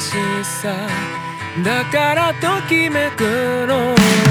しさだからときめくの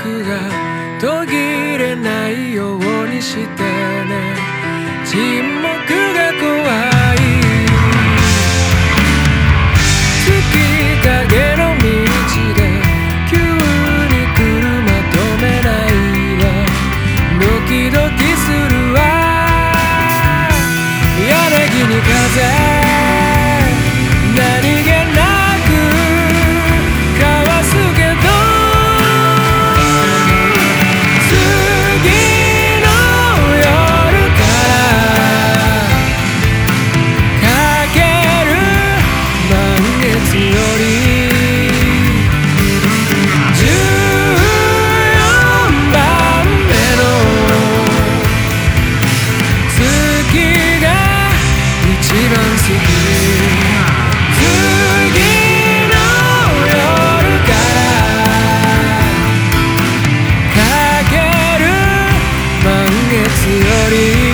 絡が途切れないようにしてね。You.